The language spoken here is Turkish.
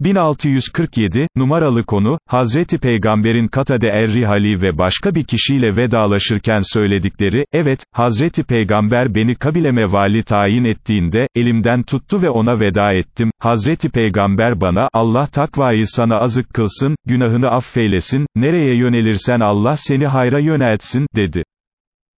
1647, numaralı konu, Hazreti Peygamberin Katade Er-Rihali ve başka bir kişiyle vedalaşırken söyledikleri, evet, Hazreti Peygamber beni kabileme vali tayin ettiğinde, elimden tuttu ve ona veda ettim, Hazreti Peygamber bana, Allah takvayı sana azık kılsın, günahını affeylesin, nereye yönelirsen Allah seni hayra yöneltsin, dedi.